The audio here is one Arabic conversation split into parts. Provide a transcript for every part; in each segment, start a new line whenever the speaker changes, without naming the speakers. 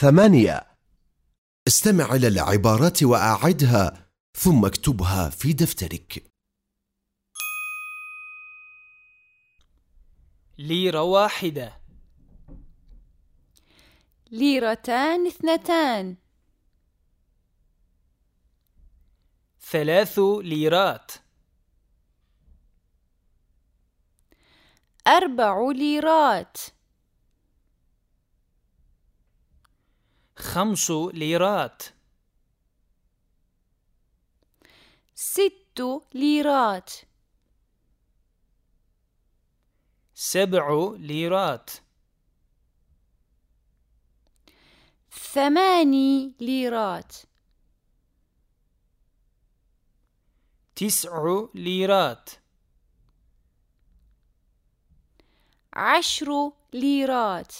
ثمانية.
استمع إلى العبارات وأعدها ثم اكتبها في دفترك.
ليرة واحدة
ليرتان اثنتان.
ثلاث ليرات.
أربع ليرات.
خمس ليرات.
ست ليرات.
سبع ليرات.
ثماني ليرات.
تسع ليرات.
عشر ليرات.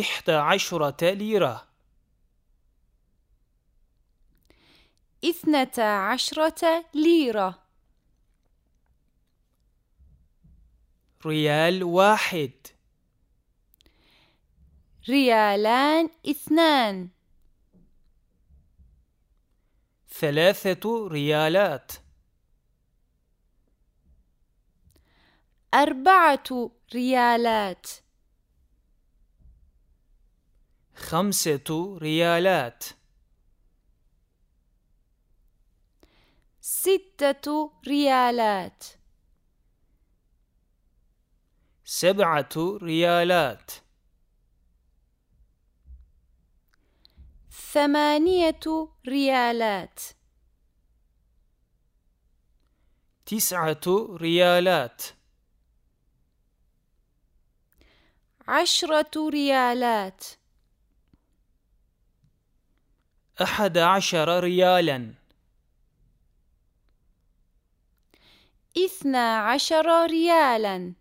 إحدى عشرة ليرة
إثنتا عشرة ليرة
ريال واحد.
ريالان اثنان.
ثلاثة ريالات.
أربعة ريالات.
خمسة ريالات.
ستة ريالات.
سبعة ريالات.
ثمانية ريالات.
تسعة ريالات.
عشرة ريالات.
أحد عشر ريالا.
اثنا عشر ريالا.